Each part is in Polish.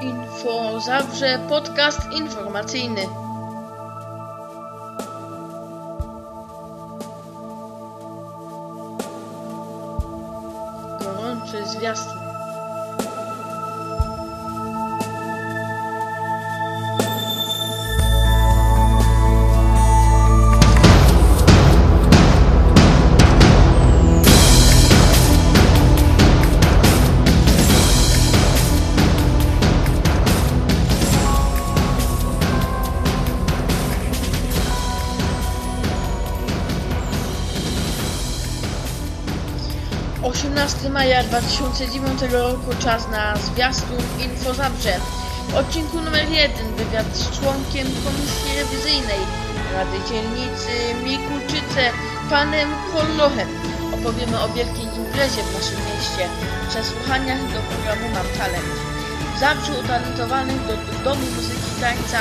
Info Zabrze podcast informacyjny. Gorący zwiastun. Osiemnasty maja 2009 roku czas na zwiastun Info Zabrze. W odcinku numer 1 wywiad z członkiem Komisji Rewizyjnej Rady Dzielnicy Mikulczyce panem Kollochem. Opowiemy o wielkiej imprezie w naszym mieście. Przesłuchaniach do programu Mam Talent. W Zabrzu utalentowanych do Domu Muzyki Tańca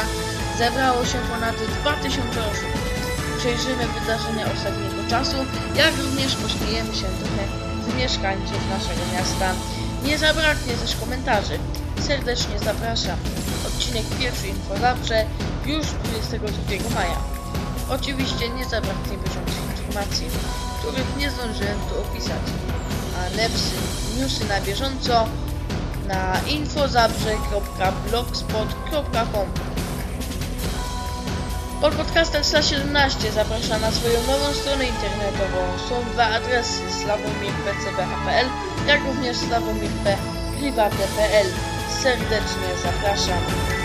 zebrało się ponad 2000 osób. Przejrzymy wydarzenia ostatniego czasu, jak również pośmiejemy się trochę mieszkańców naszego miasta. Nie zabraknie też komentarzy. Serdecznie zapraszam. Odcinek pierwszy Info Zawsze już 22 maja. Oczywiście nie zabraknie bieżących informacji, których nie zdążyłem tu opisać. A nepsy, newsy na bieżąco na infozabrze.blogspot.com pod podcastem 117 zaprasza na swoją nową stronę internetową. Są dwa adresy slawomirpcbh.pl jak również slawomirp.prywatne.pl Serdecznie zapraszam.